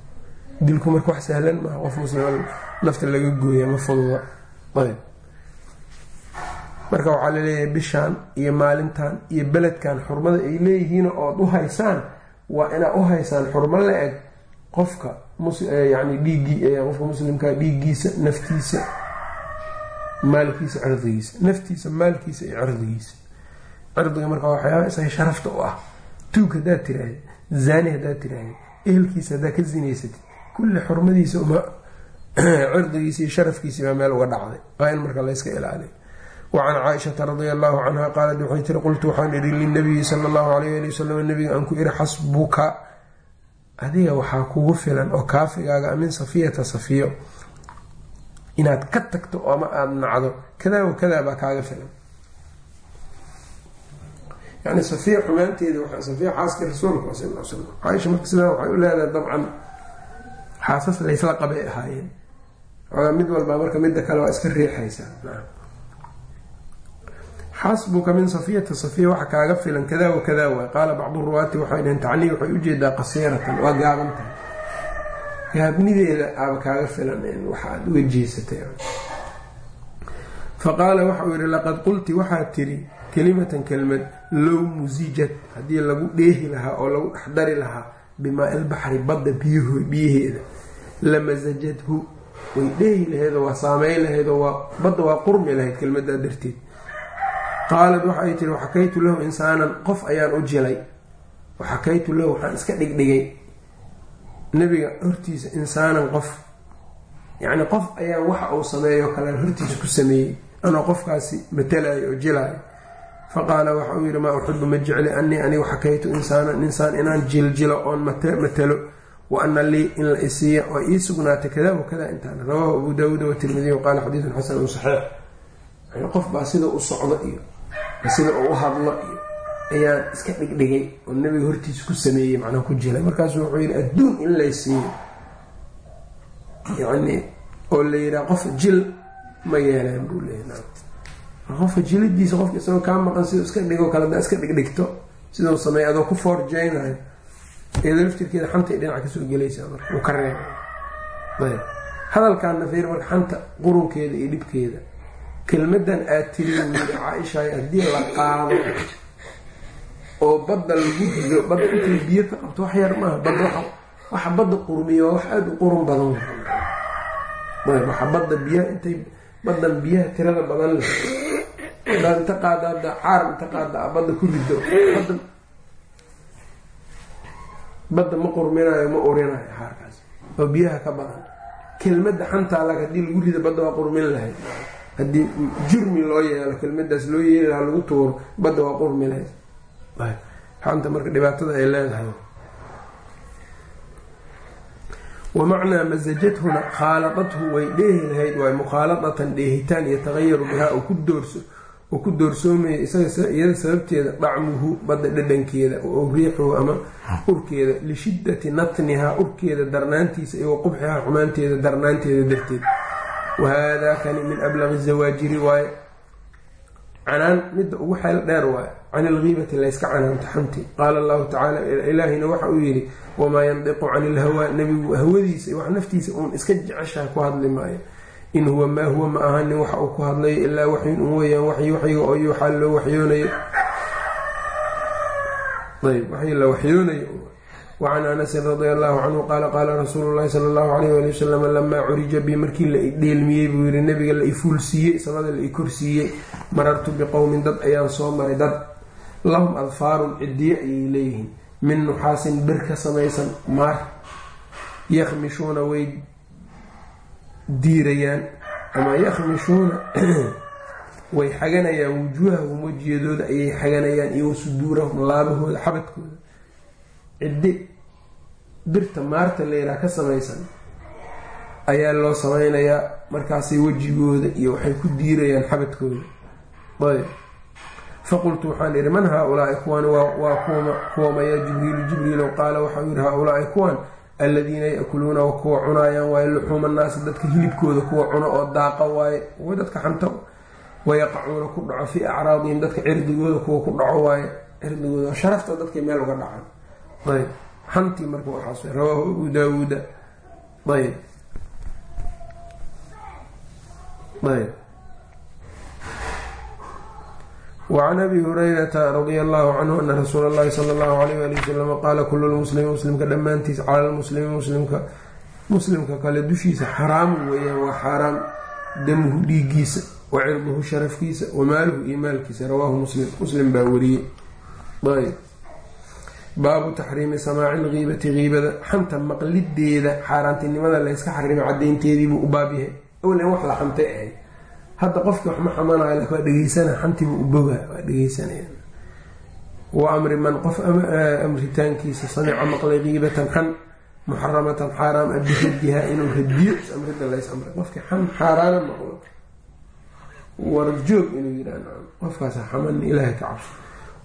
dilku marka wax sahlan maaha qof muslim nafta laga gooya ma fududa. Ayb. Marka waxaa la leeyahay bishaan iyo maalintan iyo beledkan xurmada ay leeyihiin ood u haysaan waa inaa u haysaan xurmo la eg qofka yani dhiiggii qofka muslimka dhiiggiisa naftiisa maalkiisa cirdigiisa naftiisa maalkiisa iyo cirdigiisa. Cirdiga marka waxyaaba isaga sharafta u ah. Tuug haddaad tiraahda zaani haddaad tiraahda ehelkiisa haddaad ka zinaysatid kulli xurmadiisa uma [clears throat] cirdigiisa iyo sharafkiisi baa meel uga dhacday. Waa in marka layska ilaaliyo wacan caaishata radia allahu canha qaalat waxay tiri qultu waxaan idhi linabiyi sala allahu alayh ali wasalam nabiga aan ku iri xasbuka adiga waxaa kugu filan oo kaafigaaga min safiyata safiyo. Inaad ka tagto ama aada nacdo kadaa wa kadaa baa kaaga filan. Yani safiya xumaanteeda safiya xaaska rasuulka sal l slam caaisha marka sidaa waxay u leedahay dabcan xaasas laysla qabay ahaayeen. Mid walbaa marka midda kale waa iska riixaysaa xasbuka min safiyata safiya waxa kaaga filan kadaa wa kadaa waay qaala bacdu ruwaati waxay dhaheen tacnii waxay u jeedaa qasiiratan waa gaaban tahay gaabnideeda aaba kaaga filan waxa aada uga jeesatay faqaala waxauu yihi laqad qulti waxaad tiri kelimatan kelmad low musijat haddii lagu dheehi lahaa oo lagu dhexdari lahaa bimaa ilbaxri badda biyaheeda lamasajathu way dheehi laheedoo waa saameyn laheedoo badda waa qurmi lahayd kelmadaa darteed. Qaalat waxay tiri waxakaytu lahu insaanan. Qof ayaan u jilay waxakaytu lahu waxaan iska dhigdhigay. Nebiga hortiisa insaanan qof. Yacni qof ayaan waxa uu sameeyo kalean hortiisa ku sameeyey. Anoo qofkaasi matalayo oo jilaayo faqaala waxa uu yihi maa uxibu ma jecli anii anigu xakaytu insaanan insaan inaan jiljilo oon matalo wa ana lii in la oo ii sugnaatay kada wa kada intaan rawaahu abu daawuud watirmidiy qaala xadiidun xasanun saxiix. Qof baa sida u socdo iyo sida uu u hadlo iyo ayaan iska dhigdhigay oo nabiga hortiisa ku sameeyey macnaa ku jilay. Markaasu wuxuu yidhi adduun in laysiiyo yani oo la yidhaha qof jil ma yeeleen buu leeyahy qofka jilidiisa qofka isagoo kaa maqan siduu iska dhigo kale hadaa iska dhigdhigto siduu sameey adoo ku foorjeynayo iyadoo laftirkeeda xantay dhinac ka soo gelaysaa marka uu ka reebay ayb hadalkaana fiir marka xanta qurunkeeda iyo dhibkeeda kelmadan aad tiri wuli caaishaay haddii la qaado oo badda lagu dido badda intay biyo ka qabto wax yar maaha badda waxa badda qurmiya waa wax aada u qurun badan ayb waxa badda biyaha intay baddan biyaha tirada badan leh. Inta qaada hadda caar inta qaada badda ku rido badda ma qurminayo ma urinayo xaarkaas. Oo biyaha ka badan. Kelmadda xantaala haddii lagu rido badda waa qurmin lahayd. Haddii jurmi loo yeelo kelmadaas loo yeeli lahaa lagu tuuro badda waa qurmi lahayd. Xanta marka dhibaatada ay leedahay. Wamacnaa masajathuna khaaladadhu way dheehi lahayd waay mukhaaladatan dheehitaan yatagayaru bihaa oo ku doorso oo ku doorsoomaya iyada sababteeda dhacmuhu badda dhadhankeeda oo riixuhu ama urkeeda lishiddati natnihaa urkeeda darnaantiisa iyo waqubxihaa xumaanteeda darnaanteeda darteed. Wahaadaa kani min ablaqi zawaajiri waaye canaan midda ugu xeel dheer waaye can ilgiibati layska canaanta xanti qaala allahu tacaala ilaahina waxa uu yidhi wamaa yandiqu cani ilhawaa nebigu hawadiisa wax naftiisa uun iska jeceshaha ku hadli maayo in huwa maa huwa ma ahanin waxa uu ku hadlayo ilaa waxyin un weyaan waxyi waxyiga oo yuuxaa loo waxyoonayo. Wacan anasin radia allahu canhu qaala qaala rasuulu llahi sala allahu alayh ali wasalam lamaa curija bi markii la idheelmiyey buu yihi nabiga la ifuulsiiyey samada la ikorsiiyey marartu biqowmin dad ayaan soo maray dad. Lahum adfaarun cidiye ayay leeyihiin min nuxaasin bir ka samaysan maar. Yakhmishuuna way diirayaan ama yakhmishuuna [clears throat] way xaganayaan wujuuhahum wejiyadooda ayay xaganayaan iyo wasuduurahum laabahooda xabadkooda. Ciddi birta maarta layidhaha ka samaysan ayaa loo sameynayaa markaasay wejigooda iyo waxay ku diirayaan xabadkooda. Ayb. Faqultu waxaan idhi man haa-ulaai kuwani waa kuwama yaa jibriilu jibriilow qaala waxau yihi haa-ulaai kuwan aladiina ya-kuluuna wa kuwa cunaayaan waaye luxuuma naasi dadka hilibkooda kuwa cuno oo daaqa waaye wa dadka xanta wayaqacuuna ku dhaco fii acraadihim dadka cirdigooda kuwa ku dhaco waaye cirdigooda sharafta dadkay meel uga dhacaan ayb xantii marka waxaas rawaahu abu daawuuda ayb. Ayb wacan abi hurayrata radia allahu canhu ana rasuula allahi sala allahu alayh ali wasalam qaala kulu lmuslimi muslimka dhammaantiis cala lmuslimi muslimka muslimka kale dushiisa xaraamu weeyaan waa xaaraam damuhu dhiigiisa wa cirduhu sharafkiisa wa maaluhu iyo rawaahu muslim muslim baa wariyey ayb baabu taxriimi samaaci lgiibati giibada xanta maqlideeda xaaraantinimada layska xarimo cadaynteediibuu u baab yahay awlen wax la xantay ahayd hadda qofki wax ma xamanayo waa dhegeysana xantiibu u boga waa dhegeysanaya wa amri man qof amritaankiisa samica maqlay giibatan xan muxaramatan xaaraam a biradihaa inuu radiyo amrida lays amray. Qofki xan xaaraana maqlo warjoog inuu yidhah qofkaas xaman ilaahay ka cabso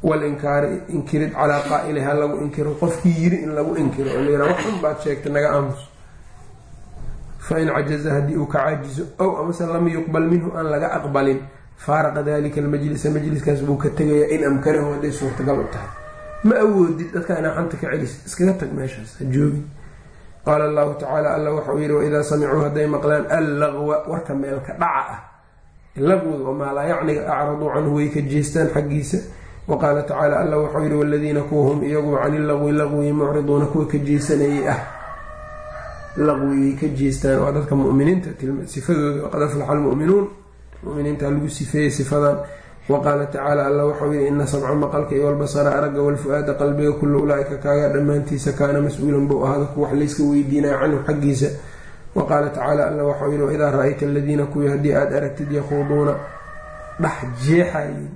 walinkaari inkirid calaa qaa'iliha lagu inkiro qofkii yiri in lagu inkiro oo layihah wax un baad sheegtay naga aamus fain cajaza haddii uu ka caajizo ow amase lam yuqbal minhu aan laga aqbalin faaraqa dalika almajlisa majliskaas buu ka tegayaa in amkanahu hadday suurtagal u tahay ma awoodid dadka inaa xanta ka celis iskaga tag meeshaas ha joogin qaala allahu tacaala alla waxauu yihi waidaa samicuu hadday maqlaan allaqwa warka meelka dhaca ah laqwiga oo maalaa yacniga acraduu canhu way ka jeestaan xaggiisa waqaala tacaala alla waxau yihi waladiina kuwa hum iyaguba cani laqwi laqwigi mucriduuna kuwa ka jeesanayay ah laqwigay ka jeestaan waa dadka muminiinta sifadooda waqad aflaxa almu'minuun muminiinta lagu sifeeyey sifadan waqaala tacaala alla waxau yihi ina samca maqalka iyo walbasara aragga walfu-aada qalbiga kullu ulaa-ika kaaga dhammaantiisa kaana mas'uulan buu ahaada ku wax layska weydiinaya canhu xaggiisa. Waqaala tacaala alla waxau yihi waidaa ra'ayta aladiina kuwii haddii aada aragtid yakhuuduuna dhex jeexayin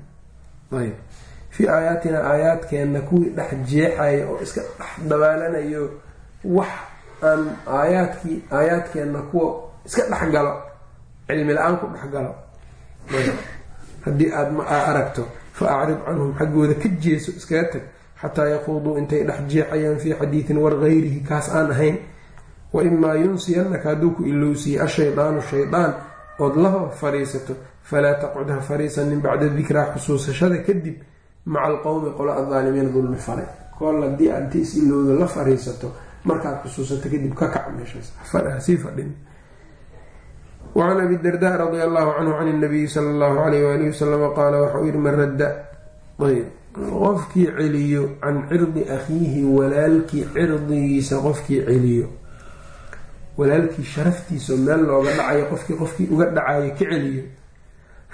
fii aayaatina aayaadkeenna kuwii dhex jeexaya oo iska dhex dabaalanayo wax aan aayaadkii aayaadkeenna kuwa iska dhex galo cilmi la'aan ku dhex galo. Haddii aada aragto fa acrid canhum xaggooda ka jeeso iskaga tag xataa yaquuduu intay dhex jeexayaan fii xadiidin war gayrihi kaas aan ahayn. Wa imaa yunsiyanaka hadduu ku ilowsiiye ashaydaanu shaydaan ood la fariisato falaa taqcud ha fariisanin bacda dikraa xusuusashada kadib maca alqowmi qola adaalimiin dulmi fale kool haddii aad is ilowda la fariisato markaad xusuusato kadib ka kac meeshaas hasii fadhin. Wacan abi darda radia allahu canhu can nabiyi sala allahu alayh waalihi wasalama qaala waxauu yihi man radda. Ayb qofkii celiyo can cirdi akhiihi walaalkii cirdigiisa qofkii celiyo. Walaalkii sharaftiisa meel looga dhacayo qofkii qofkii uga dhacayo ka celiyo.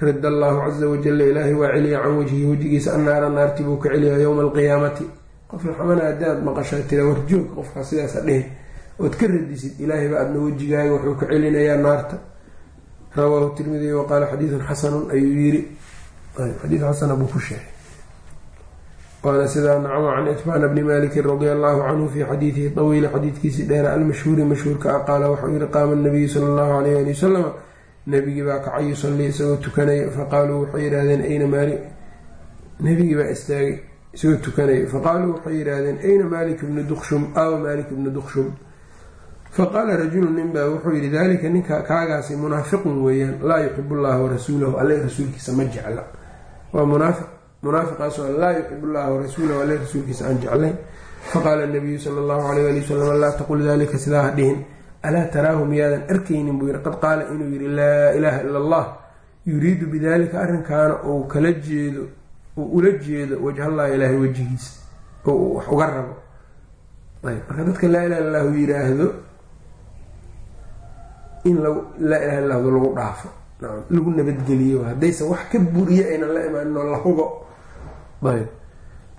Rada allahu casa wajala ilaahay waa celiya can wajhihi wejigiisa annaara naarti buu ka celiya yowma alqiyaamati qofka xumana haddaad maqashaa tira warjoog qofkaa sidaasa dhehe ood ka radisid ilaahayba aadna wejigaaga wuxuu ka celinayaa naarta. Rawaahu tirmidiy waqaala xadiidun xasanun ayuu yiri xadiid xasana buu ku sheegay. Waana sidaa nacmo can itbaana bni malikin radia allahu canhu fii xadiidihi tawiili xadiidkiisii dheera almashhuuri mashhuurka a qaala waxau yihi qaama nabiyu sala allahu alayh ali wasalam nabigii baa kacay yusallii isagoo tukanaya faqaaluu waxay yidhaahdeen ayna maali? Nabigii baa istaagay isagoo tukanaya faqaaluu waxay yidhaahdeen ayna malik ibnu dukshum awa malik ibnu dukshum faqaala rajulu nin baa wuxuu yihi dalika ninka kaagaasi munaafiqun weeyaan laa yuxib llaha warasuulahu alle rasuulkiisa ma jecla. Waa munaafiq munaafiqaasoo laa yuxib llaha warasuulahu alle rasuulkiisa aan jeclayn. Faqaala nabiyu sala allahu alayh ali wasalam laa taqul dalika sidaa ha dhihin. Alaa taraahu miyaadan arkaynin? Buu yihi qad qaala inuu yihi laa ilaaha ila allah yuriidu bidalika arrinkaana uu kala jeedo uu ula jeedo wajhallahi ilaahay wejigiisa oo uu wax uga rabo. Ayb marka dadka laa ilaha illahu yiraahdo in laa ilaha illahdu lagu dhaafo lagu nabadgeliyo haddaysan wax ka buriye aynan la imaanin oo la hubo. Ayb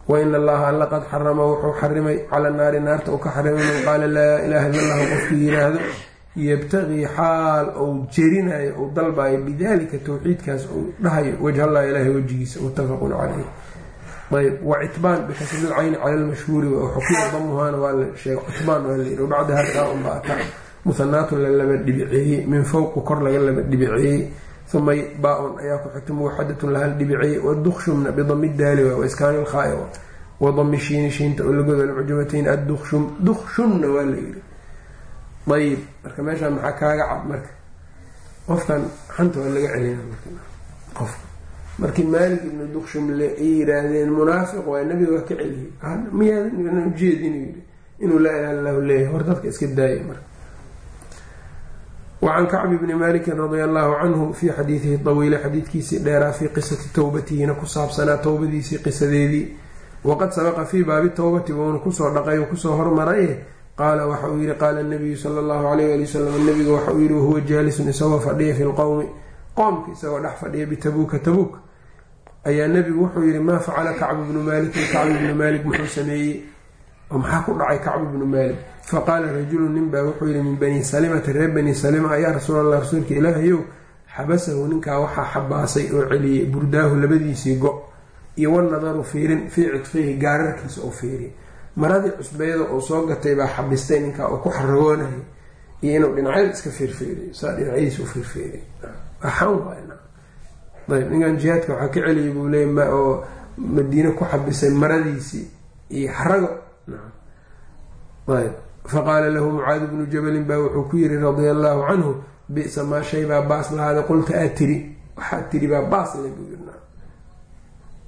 wain allaha alla qad xarama wuxuu xarimay cala naari naarta uu ka xarimay man qaala laa ilaha illa allahu qofkii yiraahdo yabtaqii xaal ou jerinayo ou dalbayo bidalika tawxiidkaas uu dhahayo wajhallah ilaahay wejigiisa muttafaqun caleyh ayb wacitbaan bikasri lcayni cala lmashhuuri xukiya damuhaana waa la sheegay. Citbaan waa layiri wabacda harkaa unba ata muhanaatun la laba dhibiceeyey min fowqu kor laga laba dhibiceeyey uma baa-un ayaa ku xigta muwaxadatun lahal dhibiceeyey wadukshumna bidami daali wa iskaani lkhaai wadami shiini shiinta oo lagoda almucjamatayn addukshum dukshumna waa la yiri ayib marka meeshaa maxaa kaaga cad marka qofkan xanta waa laga celina qofka markii maalik ibnu dukshum ay yiraahdeen munaafiq waa nabiga waa ka celiyey miyaadan ujeedin yiri inuu laa ilaha illahu leeyahay. Hor dadka iska daaya marka. Wacan kacbi bni maliki radia allahu canhu fii xadiidihi tawiile xadiidkiisii dheeraa fii qisati towbatihina ku saabsanaa towbadiisii qisadeedii. Waqad sabaqa fii baabi towbati wuuna ku soo dhaqay ku soo hormaraye qaala waxa uu yihi qaala nabiyu sala allahu alayh ali wasalam nabigu waxa uu yihi wahuwa jaalisun isagoo fadhiya fi lqowmi qoomka isagoo dhex fadhiya bitabuuka tabuuk ayaa nebigu wuxuu yihi maa facala kacbu bnu maalikin. Kacbu bnu maalik muxuu sameeyey oo maxaa ku dhacay kacbu bnu maalik? Faqaala rajulu nin baa wuxuu yihi min bani salimata reer bani salima ayaa rasuul allah rasuulka ilaahayow xabasahu ninkaa waxaa xabaasay oo celiyey burdaahu labadiisii go iyo wanadaru fiirin fii cidfihi gaararkiisa oo fiiriya maradii cusbeeda oo soo gatay baa xabistay ninkaa oo ku xaragoonayay iyo inuu dhinacyada iska fiirfiiriyo saa dhinacyadiisa u fiirfiiriy ayb ninkan jihaadka waxaa ka celiyay buu leey oo madiine ku xabisay maradiisii iyo xarago ayb faqaala lahu mucaadi bnu jabalin baa wuxuu ku yiri radia allaahu canhu bisa maa shay baa baas lahaada qulta aad tiri waxaad tiri baa baas le buu yiri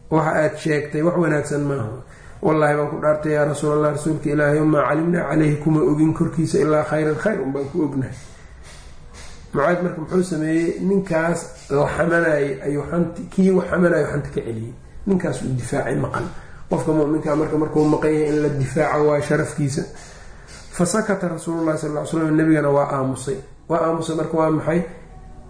waxa aad sheegtay wax wanaagsan maaha wallaahi baan ku dhaartay yaa rasuul allah rasuulka ilaahay maa calimnaa caleyhi kuma ogin korkiisa ilaa khayran khayr un baan ku ognahay. Mucaad marka muxuu sameeyey ninkaas la xamanayay ayuu xanti kii wax xamanayo xanta ka celiyey ninkaas uu difaacay maqan qofka muminka marka markuu maqan yahay in la difaaco waa sharafkiisa. Fa sakata rasuululahi sal l slam nabigana waa aamusay. Waa aamusay marka waa maxay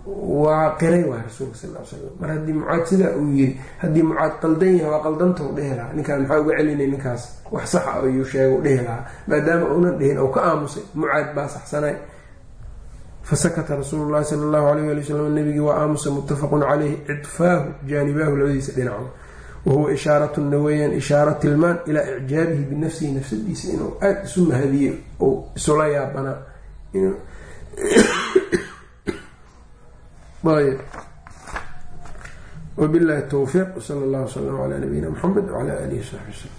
waa qiray waay rasuulka sal l slam mar haddii mucaad sidaa uu yiri haddii mucaad qaldan yahay waa qaldanta u dhehi lahaa. Ninkaan maxaa uga celinay ninkaas? Wax saxa ayuu sheega u dhehi lahaa. Maadaama uunan dhihin ou ka aamusay mucaad baa saxsanay. Fasakata rasuulu llahi sala allahu alayh ali wasalam nabigii waa aamusay muttafaqun caleyhi cidfaahu jaanibaahu labadiisa dhinaco wahuwa ishaaratuna weeyaan ishaaro tilmaan ilaa icjaabihi binafsihi nafsadiisa inuu aada isu mahadiyey ou isula yaabanaa wabillahi towfiiq wsala allah wslam calaa nabiyina muxamed wcala alihi wsaxbi wslm